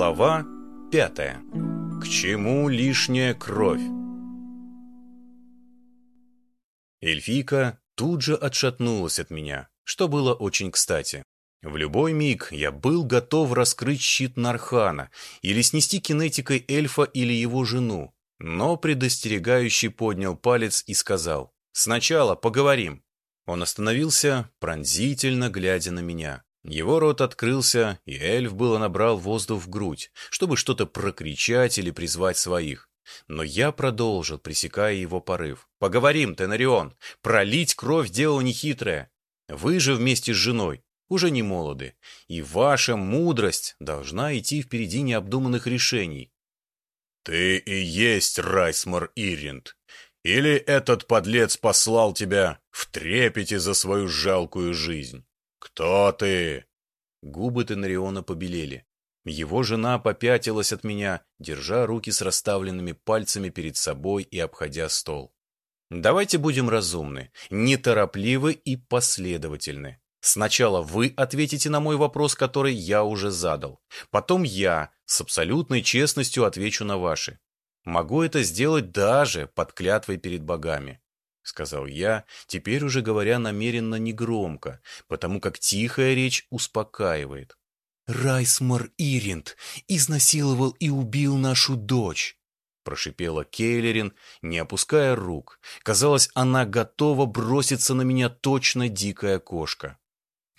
Глава пятая. К чему лишняя кровь? Эльфийка тут же отшатнулась от меня, что было очень кстати. В любой миг я был готов раскрыть щит Нархана или снести кинетикой эльфа или его жену, но предостерегающий поднял палец и сказал «Сначала поговорим». Он остановился, пронзительно глядя на меня. Его рот открылся, и эльф было набрал воздух в грудь, чтобы что-то прокричать или призвать своих. Но я продолжил, пресекая его порыв. «Поговорим, Тенарион! Пролить кровь – дело нехитрое. Вы же вместе с женой уже не молоды, и ваша мудрость должна идти впереди необдуманных решений». «Ты и есть Райсмар Иринд. Или этот подлец послал тебя в трепете за свою жалкую жизнь?» «Кто ты?» Губы Тенариона побелели. Его жена попятилась от меня, держа руки с расставленными пальцами перед собой и обходя стол. «Давайте будем разумны, неторопливы и последовательны. Сначала вы ответите на мой вопрос, который я уже задал. Потом я с абсолютной честностью отвечу на ваши. Могу это сделать даже под клятвой перед богами. — сказал я, теперь уже говоря намеренно негромко, потому как тихая речь успокаивает. «Райсмар Иринд изнасиловал и убил нашу дочь!» — прошипела Кейлерин, не опуская рук. Казалось, она готова броситься на меня точно дикая кошка.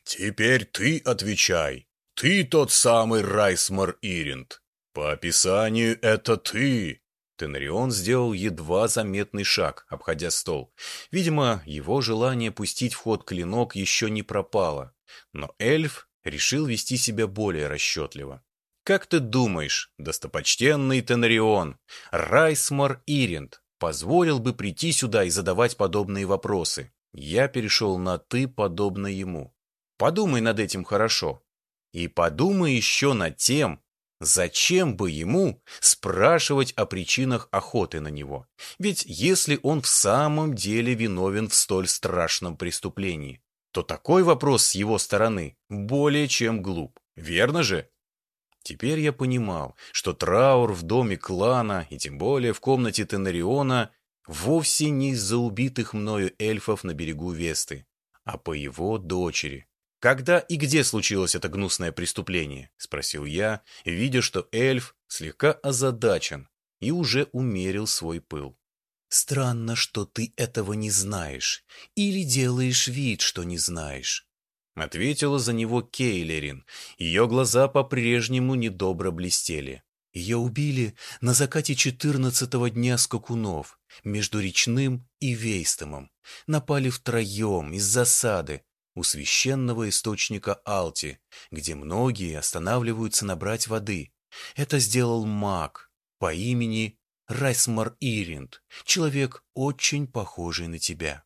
«Теперь ты отвечай. Ты тот самый Райсмар Иринд. По описанию это ты, Тенарион сделал едва заметный шаг, обходя стол. Видимо, его желание пустить в ход клинок еще не пропало. Но эльф решил вести себя более расчетливо. «Как ты думаешь, достопочтенный Тенарион, Райсмар Иринд позволил бы прийти сюда и задавать подобные вопросы?» Я перешел на «ты», подобно ему. Подумай над этим хорошо. И подумай еще над тем, Зачем бы ему спрашивать о причинах охоты на него? Ведь если он в самом деле виновен в столь страшном преступлении, то такой вопрос с его стороны более чем глуп. Верно же? Теперь я понимал, что траур в доме клана, и тем более в комнате Тенариона, вовсе не из-за убитых мною эльфов на берегу Весты, а по его дочери, «Когда и где случилось это гнусное преступление?» — спросил я, видя, что эльф слегка озадачен и уже умерил свой пыл. «Странно, что ты этого не знаешь или делаешь вид, что не знаешь», — ответила за него Кейлерин. Ее глаза по-прежнему недобро блестели. Ее убили на закате четырнадцатого дня скакунов между Речным и Вейстомом. Напали втроем из засады, у священного источника Алти, где многие останавливаются набрать воды. Это сделал маг по имени Райсмар Иринд, человек, очень похожий на тебя.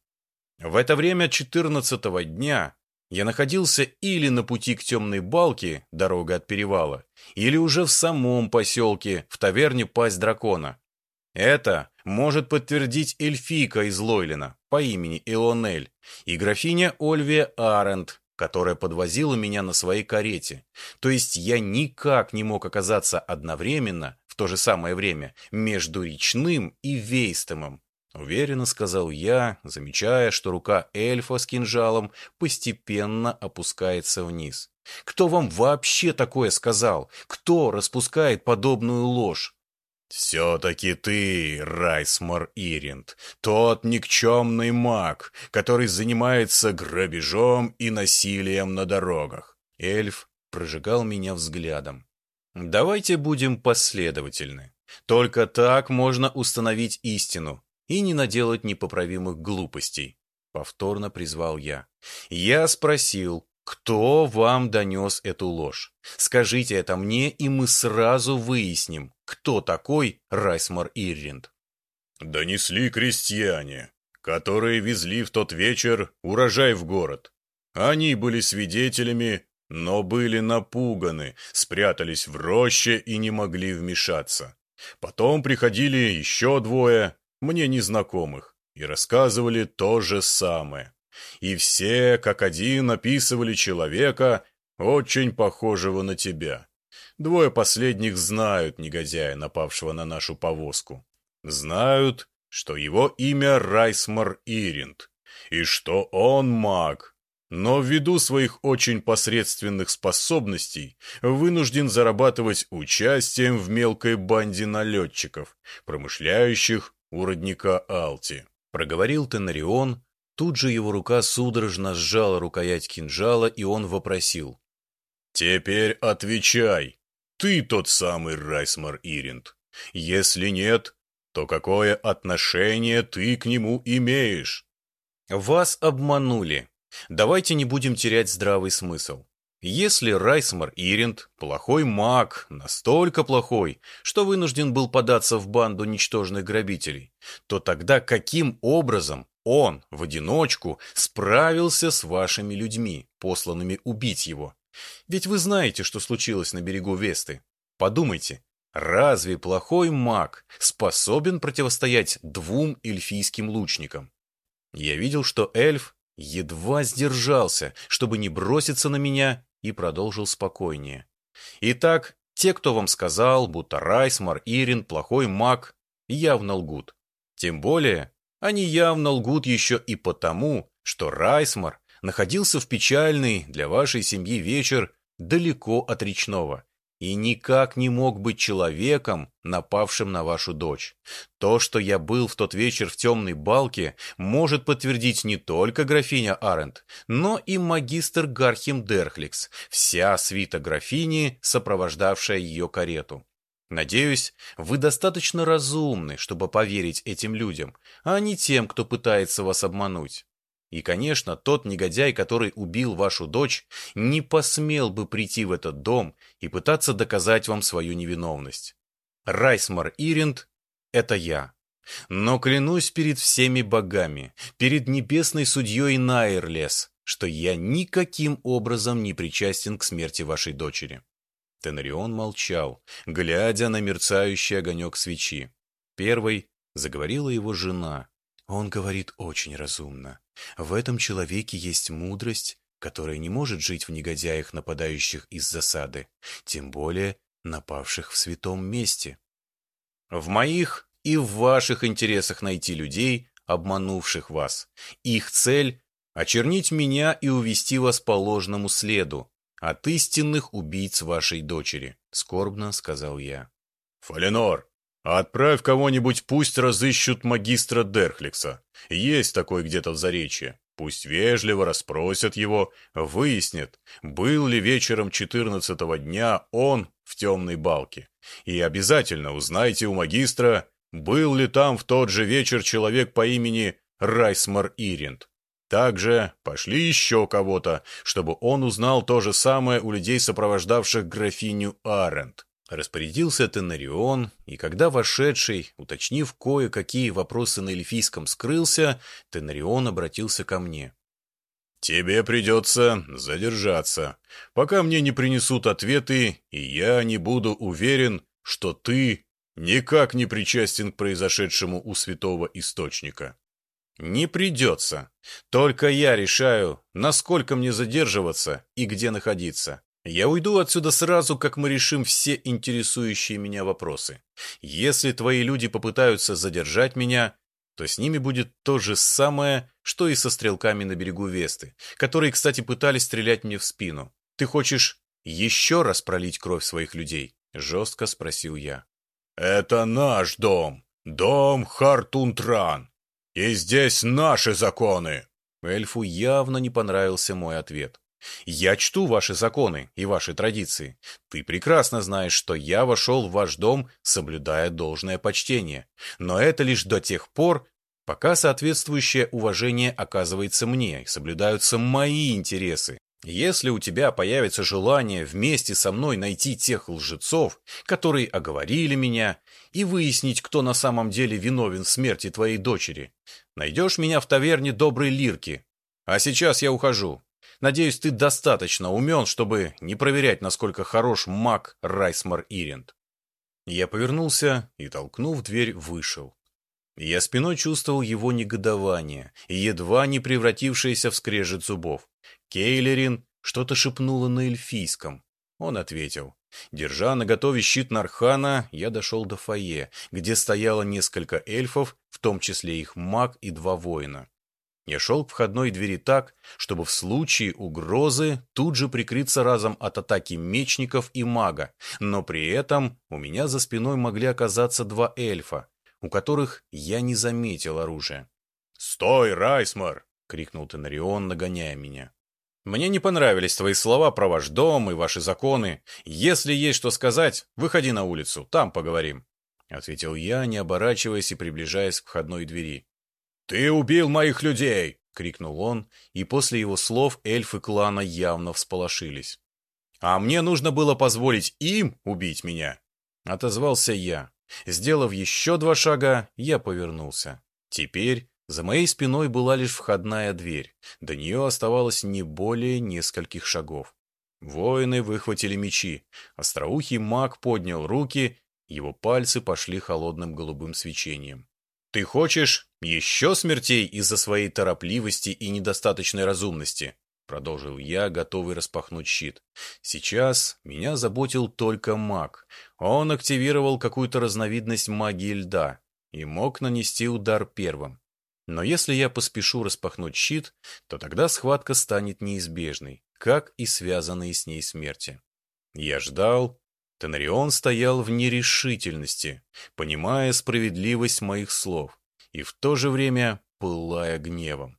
В это время четырнадцатого дня я находился или на пути к темной балке, дорога от перевала, или уже в самом поселке, в таверне Пасть Дракона. Это может подтвердить эльфийка из Лойлина по имени Илонель и графиня Ольвия Арент, которая подвозила меня на своей карете. То есть я никак не мог оказаться одновременно, в то же самое время, между Речным и Вейстомом. Уверенно сказал я, замечая, что рука эльфа с кинжалом постепенно опускается вниз. Кто вам вообще такое сказал? Кто распускает подобную ложь? «Все-таки ты, Райсмар Иринд, тот никчемный маг, который занимается грабежом и насилием на дорогах». Эльф прожигал меня взглядом. «Давайте будем последовательны. Только так можно установить истину и не наделать непоправимых глупостей», — повторно призвал я. «Я спросил, кто вам донес эту ложь? Скажите это мне, и мы сразу выясним, кто такой Райсмар Ирринд. Донесли крестьяне, которые везли в тот вечер урожай в город. Они были свидетелями, но были напуганы, спрятались в роще и не могли вмешаться. Потом приходили еще двое, мне незнакомых, и рассказывали то же самое и все, как один, описывали человека, очень похожего на тебя. Двое последних знают негодяя, напавшего на нашу повозку. Знают, что его имя Райсмар Иринд, и что он маг, но ввиду своих очень посредственных способностей вынужден зарабатывать участием в мелкой банде налетчиков, промышляющих у родника Алти. Проговорил Тенарион, тут же его рука судорожно сжала рукоять кинжала, и он вопросил. «Теперь отвечай, ты тот самый Райсмар Иринд. Если нет, то какое отношение ты к нему имеешь?» «Вас обманули», Давайте не будем терять здравый смысл. Если Райсмар Иринд плохой маг, настолько плохой, что вынужден был податься в банду ничтожных грабителей, то тогда каким образом он в одиночку справился с вашими людьми, посланными убить его? Ведь вы знаете, что случилось на берегу Весты. Подумайте, разве плохой маг способен противостоять двум эльфийским лучникам? Я видел, что эльф Едва сдержался, чтобы не броситься на меня, и продолжил спокойнее. Итак, те, кто вам сказал, будто Райсмар Ирин плохой маг, явно лгут. Тем более, они явно лгут еще и потому, что Райсмар находился в печальный для вашей семьи вечер далеко от речного и никак не мог быть человеком, напавшим на вашу дочь. То, что я был в тот вечер в темной балке, может подтвердить не только графиня Арент, но и магистр Гархим Дерхликс, вся свита графини, сопровождавшая ее карету. Надеюсь, вы достаточно разумны, чтобы поверить этим людям, а не тем, кто пытается вас обмануть. И, конечно, тот негодяй, который убил вашу дочь, не посмел бы прийти в этот дом и пытаться доказать вам свою невиновность. Райсмар Иринд — это я. Но клянусь перед всеми богами, перед небесной судьей Найрлес, что я никаким образом не причастен к смерти вашей дочери. Тенарион молчал, глядя на мерцающий огонек свечи. Первой заговорила его жена. Он говорит очень разумно. В этом человеке есть мудрость, которая не может жить в негодяях, нападающих из засады, тем более напавших в святом месте. В моих и в ваших интересах найти людей, обманувших вас. Их цель — очернить меня и увести вас по ложному следу, от истинных убийц вашей дочери, — скорбно сказал я. «Фаленор, отправь кого-нибудь, пусть разыщут магистра Дерхликса. Есть такой где-то в Заречье. Пусть вежливо расспросят его, выяснят, был ли вечером четырнадцатого дня он в темной балке. И обязательно узнайте у магистра, был ли там в тот же вечер человек по имени Райсмар Иринд. Также пошли еще кого-то, чтобы он узнал то же самое у людей, сопровождавших графиню Арент. Распорядился Тенарион, и когда вошедший, уточнив кое-какие вопросы на эльфийском, скрылся, Тенарион обратился ко мне. «Тебе придется задержаться, пока мне не принесут ответы, и я не буду уверен, что ты никак не причастен к произошедшему у святого источника». «Не придется. Только я решаю, насколько мне задерживаться и где находиться. Я уйду отсюда сразу, как мы решим все интересующие меня вопросы. Если твои люди попытаются задержать меня, то с ними будет то же самое, что и со стрелками на берегу Весты, которые, кстати, пытались стрелять мне в спину. Ты хочешь еще раз пролить кровь своих людей? Жестко спросил я. Это наш дом, дом Хартунтран, и здесь наши законы. Эльфу явно не понравился мой ответ. Я чту ваши законы и ваши традиции. Ты прекрасно знаешь, что я вошел в ваш дом, соблюдая должное почтение. Но это лишь до тех пор, пока соответствующее уважение оказывается мне и соблюдаются мои интересы. Если у тебя появится желание вместе со мной найти тех лжецов, которые оговорили меня, и выяснить, кто на самом деле виновен в смерти твоей дочери, найдешь меня в таверне Доброй Лирки. А сейчас я ухожу. Надеюсь, ты достаточно умен, чтобы не проверять, насколько хорош маг Райсмар Иринд. Я повернулся и, толкнув дверь, вышел. Я спиной чувствовал его негодование, едва не превратившееся в скрежет зубов. Кейлерин что-то шепнула на эльфийском. Он ответил. Держа на готове щит Нархана, я дошел до фойе, где стояло несколько эльфов, в том числе их маг и два воина. Я шел к входной двери так, чтобы в случае угрозы тут же прикрыться разом от атаки мечников и мага, но при этом у меня за спиной могли оказаться два эльфа, у которых я не заметил оружия. «Стой, Райсмар!» — крикнул Тенарион, нагоняя меня. «Мне не понравились твои слова про ваш дом и ваши законы. Если есть что сказать, выходи на улицу, там поговорим», — ответил я, не оборачиваясь и приближаясь к входной двери. «Ты убил моих людей!» — крикнул он, и после его слов эльфы клана явно всполошились. «А мне нужно было позволить им убить меня!» — отозвался я. Сделав еще два шага, я повернулся. Теперь за моей спиной была лишь входная дверь. До нее оставалось не более нескольких шагов. Воины выхватили мечи. Остроухий маг поднял руки, его пальцы пошли холодным голубым свечением. «Ты хочешь еще смертей из-за своей торопливости и недостаточной разумности?» Продолжил я, готовый распахнуть щит. Сейчас меня заботил только маг. Он активировал какую-то разновидность магии льда и мог нанести удар первым. Но если я поспешу распахнуть щит, то тогда схватка станет неизбежной, как и связанные с ней смерти. Я ждал, Тенарион стоял в нерешительности, понимая справедливость моих слов и в то же время пылая гневом.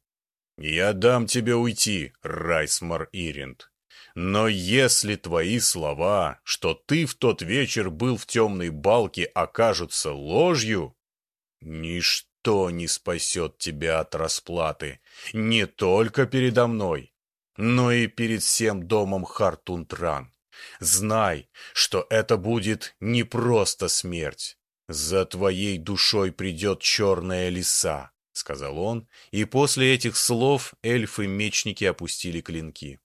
«Я дам тебе уйти, Райсмар Иринд. Но если твои слова, что ты в тот вечер был в темной балке, окажутся ложью, ничто не спасет тебя от расплаты, не только передо мной, но и перед всем домом Хартунтран. Знай, что это будет не просто смерть. За твоей душой придет черная лиса, — сказал он, и после этих слов эльфы-мечники опустили клинки.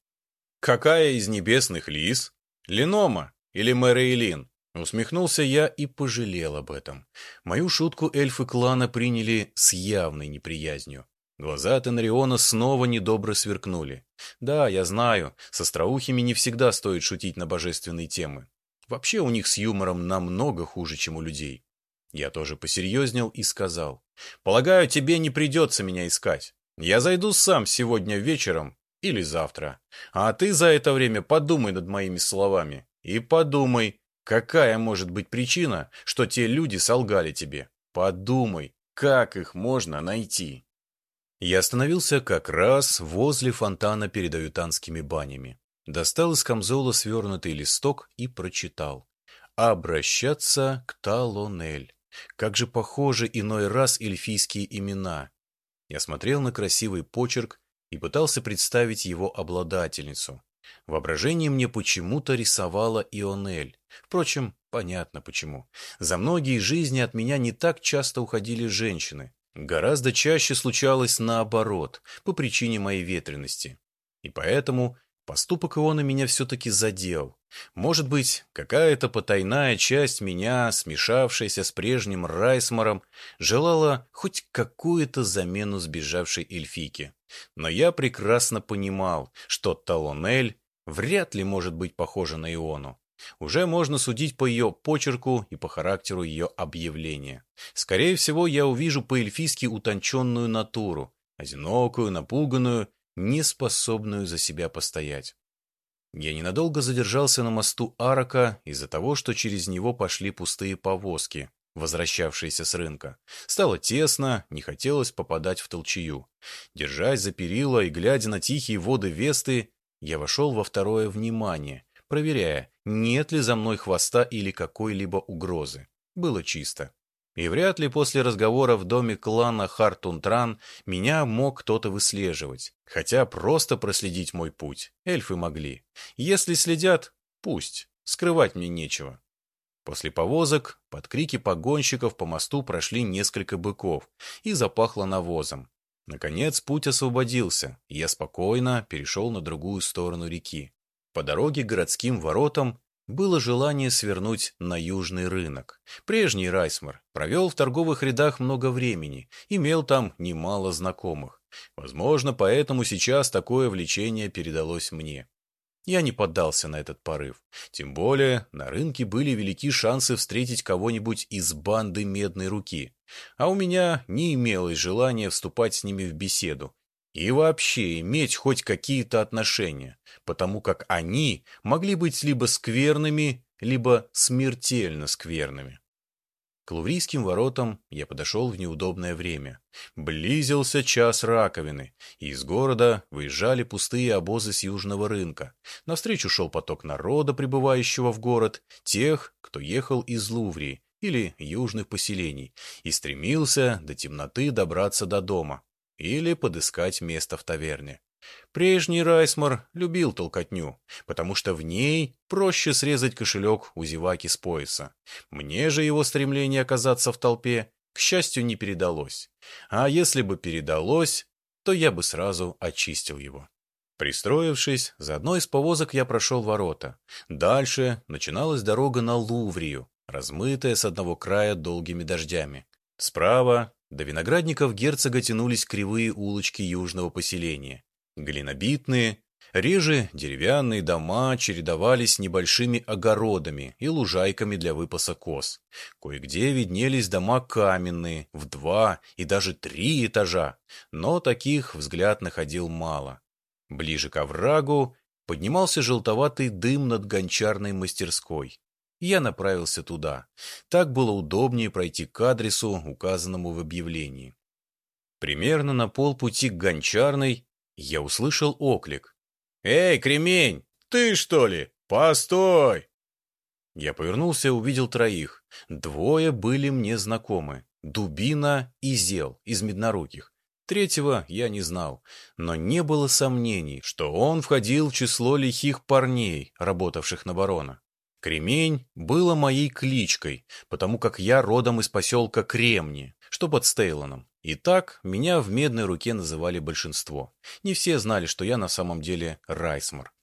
«Какая из небесных лис? Ленома или Мэрейлин?» Усмехнулся я и пожалел об этом. Мою шутку эльфы клана приняли с явной неприязнью. Глаза Тенриона снова недобро сверкнули. Да, я знаю, со остроухими не всегда стоит шутить на божественные темы. Вообще у них с юмором намного хуже, чем у людей. Я тоже посерьезнел и сказал. Полагаю, тебе не придется меня искать. Я зайду сам сегодня вечером или завтра. А ты за это время подумай над моими словами. И подумай, какая может быть причина, что те люди солгали тебе. Подумай, как их можно найти. Я остановился как раз возле фонтана перед аютанскими банями. Достал из камзола свернутый листок и прочитал. «Обращаться к Талонель». Как же похожи иной раз эльфийские имена. Я смотрел на красивый почерк и пытался представить его обладательницу. Воображение мне почему-то рисовало Ионель. Впрочем, понятно почему. За многие жизни от меня не так часто уходили женщины. Гораздо чаще случалось наоборот, по причине моей ветренности. И поэтому поступок Иона меня все-таки задел. Может быть, какая-то потайная часть меня, смешавшаяся с прежним Райсмором, желала хоть какую-то замену сбежавшей эльфийке. Но я прекрасно понимал, что Талонель вряд ли может быть похожа на Иону. Уже можно судить по ее почерку и по характеру ее объявления. Скорее всего, я увижу по-эльфийски утонченную натуру, одинокую, напуганную, неспособную за себя постоять. Я ненадолго задержался на мосту Арака из-за того, что через него пошли пустые повозки, возвращавшиеся с рынка. Стало тесно, не хотелось попадать в толчью. Держась за перила и глядя на тихие воды Весты, я вошел во второе внимание, проверяя, нет ли за мной хвоста или какой-либо угрозы. Было чисто. И вряд ли после разговора в доме клана Хартунтран меня мог кто-то выслеживать. Хотя просто проследить мой путь эльфы могли. Если следят, пусть. Скрывать мне нечего. После повозок под крики погонщиков по мосту прошли несколько быков и запахло навозом. Наконец путь освободился, и я спокойно перешел на другую сторону реки. По дороге к городским воротам было желание свернуть на южный рынок. Прежний Райсмар провел в торговых рядах много времени, имел там немало знакомых. Возможно, поэтому сейчас такое влечение передалось мне. Я не поддался на этот порыв. Тем более, на рынке были велики шансы встретить кого-нибудь из банды Медной Руки. А у меня не имелось желания вступать с ними в беседу. И вообще иметь хоть какие-то отношения, потому как они могли быть либо скверными, либо смертельно скверными. К Луврийским воротам я подошел в неудобное время. Близился час раковины, и из города выезжали пустые обозы с южного рынка. Навстречу шел поток народа, прибывающего в город, тех, кто ехал из Луврии или южных поселений, и стремился до темноты добраться до дома или подыскать место в таверне. Прежний Райсмар любил толкотню, потому что в ней проще срезать кошелек у зеваки с пояса. Мне же его стремление оказаться в толпе, к счастью, не передалось. А если бы передалось, то я бы сразу очистил его. Пристроившись, за одной из повозок я прошел ворота. Дальше начиналась дорога на Луврию, размытая с одного края долгими дождями. Справа до виноградников герцога тянулись кривые улочки южного поселения. Глинобитные, реже деревянные дома чередовались небольшими огородами и лужайками для выпаса коз. Кое-где виднелись дома каменные, в два и даже три этажа, но таких взгляд находил мало. Ближе к оврагу поднимался желтоватый дым над гончарной мастерской. Я направился туда. Так было удобнее пройти к адресу, указанному в объявлении. Примерно на полпути к гончарной я услышал оклик. «Эй, кремень, ты что ли? Постой!» Я повернулся и увидел троих. Двое были мне знакомы. Дубина и Зел из Медноруких. Третьего я не знал, но не было сомнений, что он входил в число лихих парней, работавших на барона. Кремень было моей кличкой, потому как я родом из поселка Кремни, что под Стейлоном. И так меня в медной руке называли большинство. Не все знали, что я на самом деле Райсмар.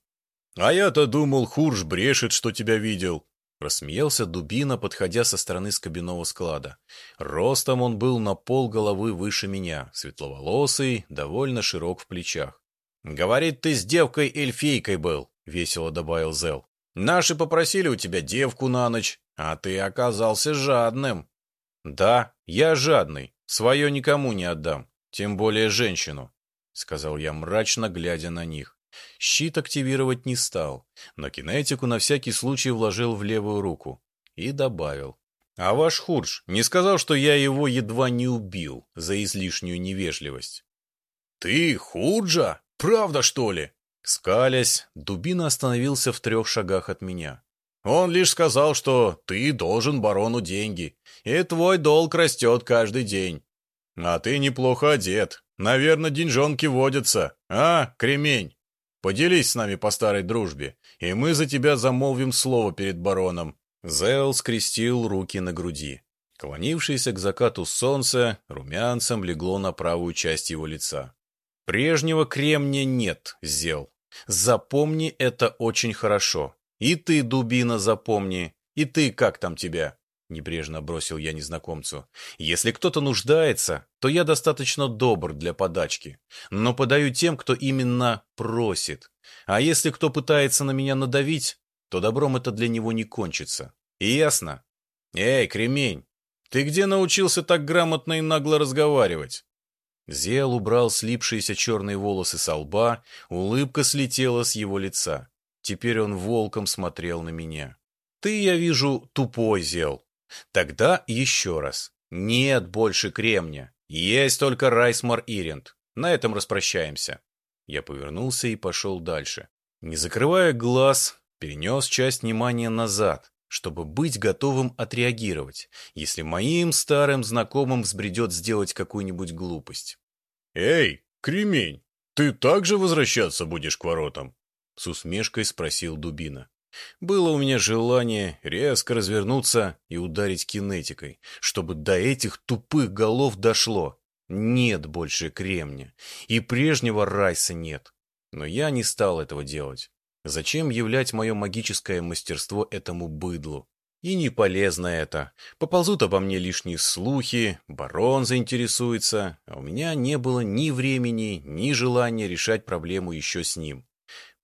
«А я-то думал, Хурж брешет, что тебя видел», — рассмеялся Дубина, подходя со стороны скобяного склада. Ростом он был на пол головы выше меня, светловолосый, довольно широк в плечах. «Говорит, ты с девкой-эльфийкой был», — весело добавил Зел. «Наши попросили у тебя девку на ночь, а ты оказался жадным». «Да, я жадный, Свое никому не отдам, тем более женщину, — сказал я мрачно, глядя на них. Щит активировать не стал, но кинетику на всякий случай вложил в левую руку и добавил. А ваш Хурж не сказал, что я его едва не убил за излишнюю невежливость. «Ты Худжа? Правда, что ли?» Скалясь, Дубина остановился в трех шагах от меня. Он лишь сказал, что ты должен барону деньги, и твой долг растет каждый день. А ты неплохо одет. Наверное, деньжонки водятся. А, кремень? Поделись с нами по старой дружбе, и мы за тебя замолвим слово перед бароном». Зел скрестил руки на груди. Клонившееся к закату солнце румянцем легло на правую часть его лица. «Прежнего кремня нет, Зел. Запомни это очень хорошо. И ты, дубина, запомни. И ты, как там тебя?» Небрежно бросил я незнакомцу. «Если кто-то нуждается, то я достаточно добр для подачки. Но подаю тем, кто именно просит. А если кто пытается на меня надавить, то добром это для него не кончится. Ясно? Эй, кремень, ты где научился так грамотно и нагло разговаривать?» Зел убрал слипшиеся черные волосы со лба, улыбка слетела с его лица. Теперь он волком смотрел на меня. «Ты, я вижу, тупой, Зел. Тогда еще раз. Нет больше кремня. Есть только Райсмар Иринд. На этом распрощаемся». Я повернулся и пошел дальше. Не закрывая глаз, перенес часть внимания назад, чтобы быть готовым отреагировать, если моим старым знакомым взбредет сделать какую-нибудь глупость. «Эй, кремень, ты также возвращаться будешь к воротам?» с усмешкой спросил Дубина. Было у меня желание резко развернуться и ударить кинетикой, чтобы до этих тупых голов дошло. Нет больше кремня, и прежнего райса нет. Но я не стал этого делать. Зачем являть мое магическое мастерство этому быдлу? И не полезно это. Поползут обо мне лишние слухи, барон заинтересуется, а у меня не было ни времени, ни желания решать проблему еще с ним.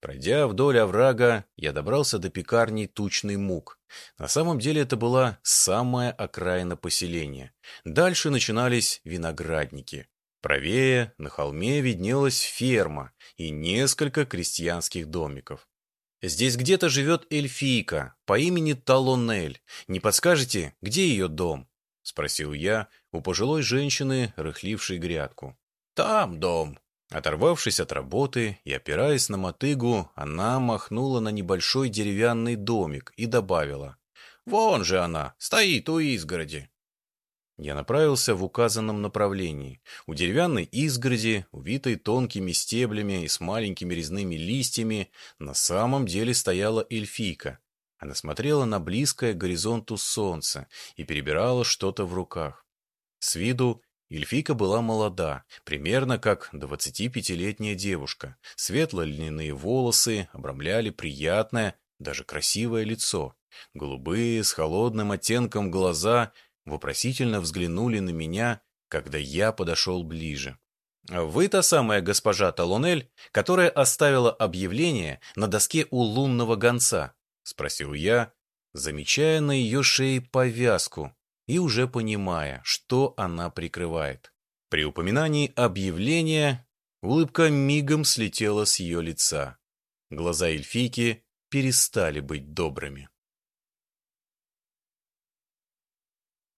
Пройдя вдоль оврага, я добрался до пекарни «Тучный мук». На самом деле это была самая окраина поселения. Дальше начинались виноградники. Правее, на холме, виднелась ферма и несколько крестьянских домиков. Здесь где-то живет эльфийка по имени Талонель. Не подскажете, где ее дом? Спросил я у пожилой женщины, рыхлившей грядку. Там дом. Оторвавшись от работы и опираясь на мотыгу, она махнула на небольшой деревянный домик и добавила. «Вон же она, стоит у изгороди». Я направился в указанном направлении. У деревянной изгороди, увитой тонкими стеблями и с маленькими резными листьями, на самом деле стояла эльфийка. Она смотрела на близкое горизонту солнце и перебирала что-то в руках. С виду эльфийка была молода, примерно как 25-летняя девушка. Светло-льняные волосы обрамляли приятное, даже красивое лицо. Голубые, с холодным оттенком глаза вопросительно взглянули на меня, когда я подошел ближе. «Вы та самая госпожа Талонель, которая оставила объявление на доске у лунного гонца?» — спросил я, замечая на ее шее повязку и уже понимая, что она прикрывает. При упоминании объявления улыбка мигом слетела с ее лица. Глаза эльфийки перестали быть добрыми.